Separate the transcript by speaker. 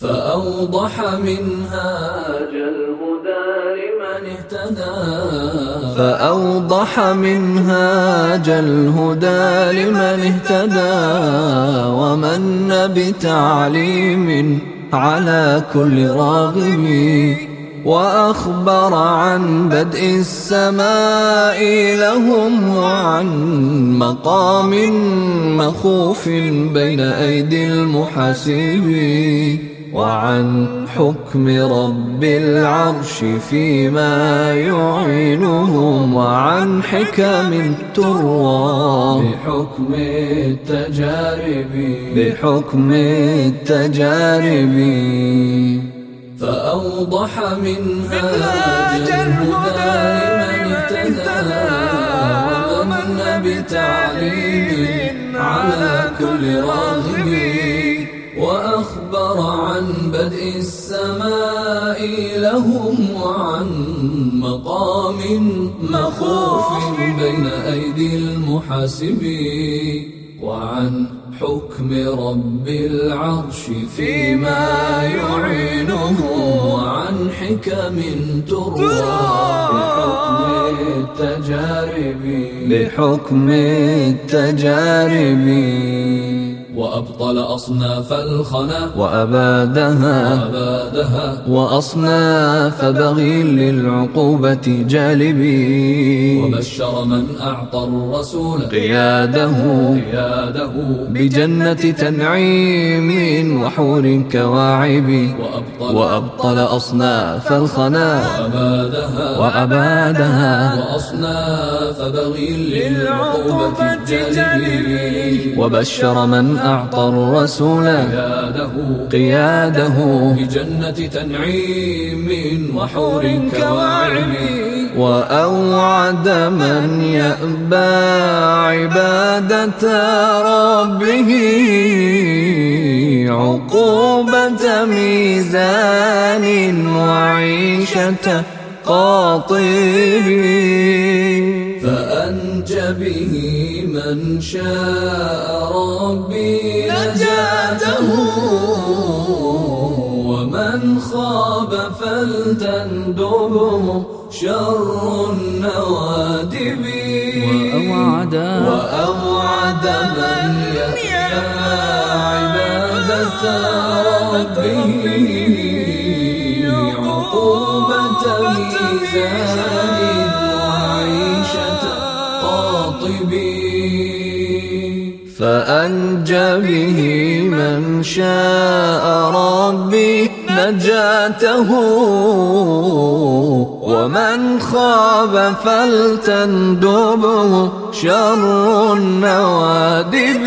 Speaker 1: فأوضح منهاج الهدى لمن اهتدى. فأوضح منهاج الهدى لمن اهتدى. ومن بتعليم على كل راغب. وأخبر عن بدء السماء لهم وعن مقام مخوف بين أيدي المحاسبين وعن حكم رب العرش فيما يعينهم وعن حكم تروى بحكم التجارب. بحكم التجارب. فأوضح منهاج الهدى لمن اهتدى ومن بتعليم على كل وأخبر عن بدء السماء لهم وعن مقام مخوف بين أيدي المحاسبين وعن حكم رب العرش فيما يعينه وعن حكم تروى بحكم التجارب بحكم التجارب. وأبطل أصناف الخنا.
Speaker 2: وأبادها,
Speaker 1: وأبادها.
Speaker 2: وأصناف بغي للعقوبة جالبي.
Speaker 1: وبشر من أعطى الرسول.
Speaker 2: قياده,
Speaker 1: قياده.
Speaker 2: بجنة تنعيم وحور كواعب.
Speaker 1: وأبطل,
Speaker 2: وأبطل أصناف الخنا.
Speaker 1: وأبادها,
Speaker 2: وأبادها.
Speaker 1: وأصناف بغي للعقوبة جالبي.
Speaker 2: وبشر من أعطى الرسول
Speaker 1: قياده,
Speaker 2: قياده
Speaker 1: بجنة تنعيم وحور كواعب
Speaker 2: وأوعد من يأبى عبادة ربه. عقوبة ميزان وعيشة قاطبين
Speaker 1: فأنجى به من شاء ربي نجاته ومن خاب فلتندبه شر النوادب
Speaker 2: وأوعد
Speaker 1: وأوعد من يخشى عبادة ربه عقوبة ميزان قاطبين
Speaker 2: فأنجى به من شاء ربي نجاته ومن خاب فلتندبه شر النوادب.